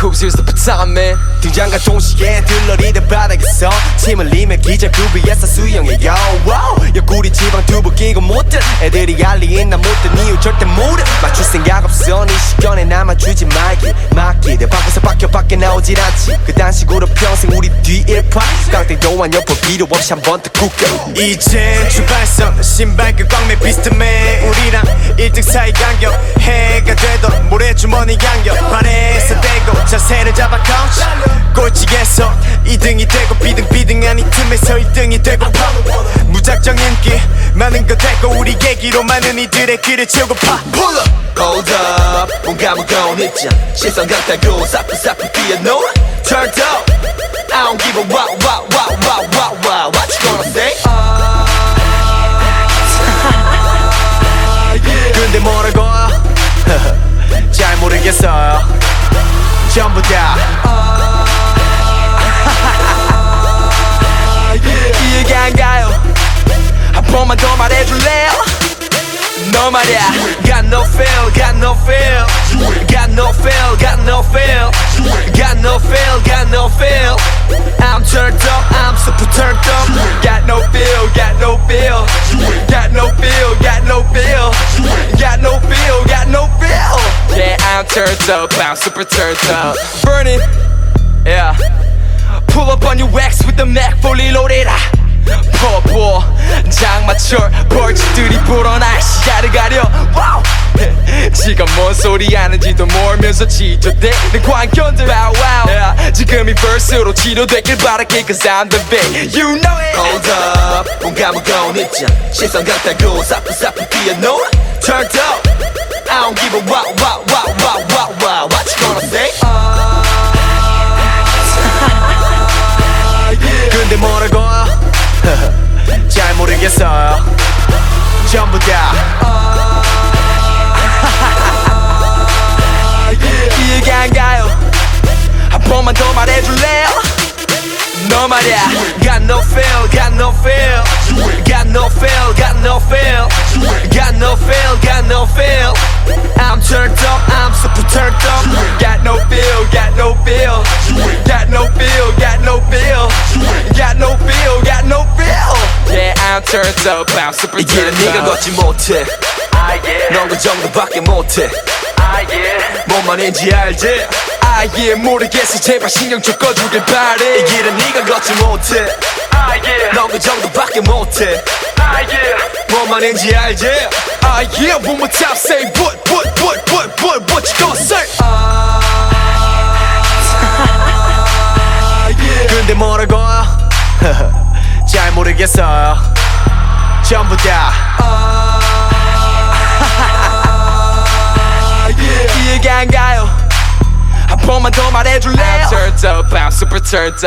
Coops here's 등장과 동시에 들러리는 바닥에서 침을 흘리며 기절구비에서 수영해요 wow. 옆구리 지방 두부 끼고 못들 애들이 알리인 나 못된 이유 절대 모르 맞출 생각 없어. 네 시간에 나만 주지 말기. 막기 내 방에서 박혀 밖에 나오질 않지. 그딴 식으로 평생 우리 뒤일파. 깡땡 동안 옆으로 필요 없이 한 번더 굽겨 이제 출발선 신발 그 광매 비스듬해 우리랑 1등 사이 간격 해가 되도 모래주머니 간격 발에서 대고 자세를 잡아 카운치 꼴찌에서 2등이 되고 비등비등한 이 틈에서 1등이 되고 파. 무작정 인기 많은 거 되고 우리 얘기로 많은 이들의 귀를 채우고 파. Pull up, hold up. 뭔가 무거운 입장 시선 같다고 사프사프 뛰어놀 Turned up. I don't give a wow wow wow wow wow wow. What you gonna say? 근 잘 모르겠어요 전부 다 이해가 안 가요 한 번만 더 말해줄래요 너 말야 Got no feel, got no feel Got no feel, got no feel Got no feel, got no feel Yeah, I'm turned up, I'm super turned up Burning, yeah Pull up on your wax with the Mac fully loaded ah. 퍼보 장마철 벌집들이 불어나 시야를 가려 와우 지가 뭔 소리 하는지도 모르면서 지저대는 광견들 와우 와우 yeah. 지금이 벌스로 치료되길 바랄게 cause I'm the big You know it Hold up 뭔가 무거운 입장 시선 같다고 사프사프 뛰어놀 Turned up I don't give a wow wow wow wow wow wow What you gonna say? 근데 뭐라고 잘 모르겠어요 전부 다 이해가 안 가요 한 번만 더 말해줄래요 너 말야 Got no feel, got no feel Got no feel, got no feel Feel, got no feel Got no feel, got no feel Got no feel, got no feel Yeah, I'm turned up, I'm super 이 길은 turned 네가 up 걷지 못해 Ah yeah, 넌그 정도밖에 못해 ah yeah 뭔 말인지 알지? 아예 모르겠어 제발 신경 좀 꺼주길 바래 이 길은 네가 걷지 못해 아 예, 넌그 정도밖에 못해 아 예, 뭔 말인지 알지? 아예 one more time say 근데 뭐라고? 잘 모르겠어요 전부 다. 이해가 안 가요. 한 번만 더 말해줄래요 I'm turned I'm super turned